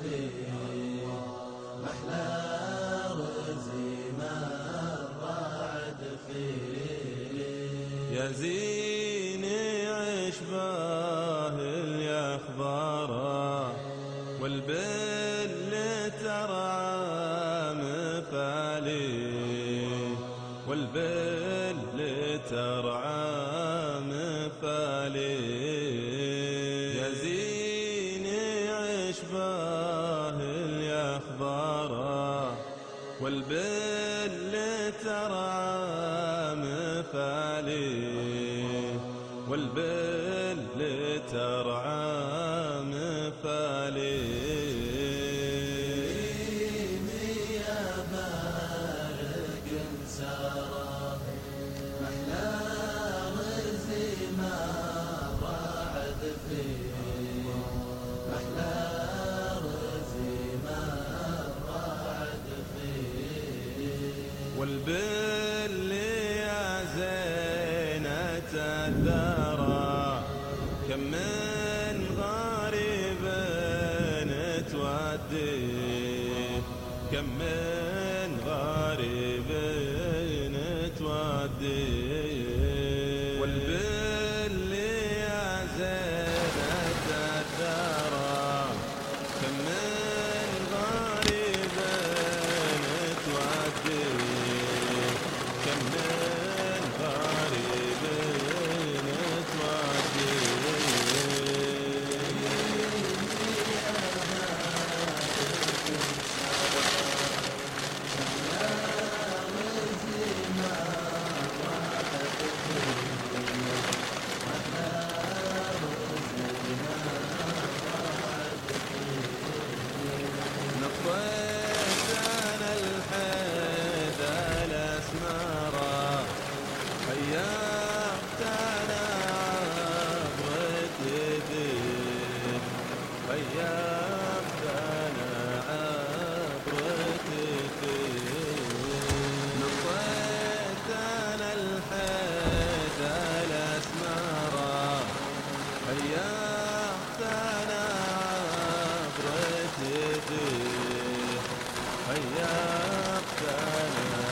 فيه واحلى رزي ما الرعد والبل ترعى مفالي والبل ترعى والبل ترعى مفالي والبل ترعى والبل يا زينة الثرى كم من غريب تودي كم من كم حيرت أنا أنا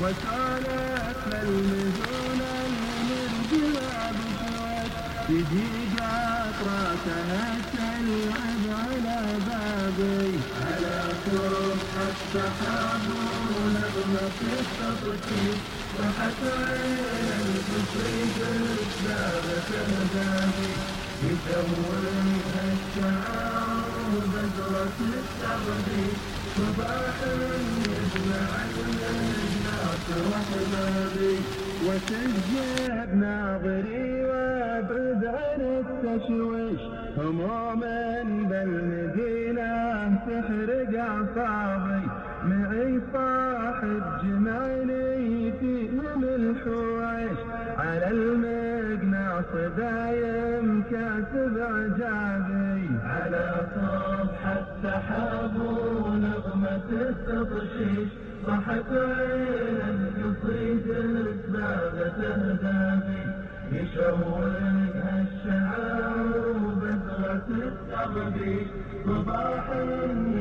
وسألت للمزون المرجع بشوت تجي عطراتها تلعب على بابي. على صبح السحاب ونغمة التطشيش صحت عين التصيد الباب تهداني يدورها الشعار بذرة التغذي. صباح الناس واحبابي وسجد ناظري وابعد عن التشويش هموما بالمدينة تحرق أعصابي معي صاحب جمعني فيهم الحويش على المقناص دايم كاسب عجابي على صبح السحاب ونغمة التطشيش صحت عين القصيد السبابة تهدابي يشوقها الشعار بذرة التغبيش صباح يجمع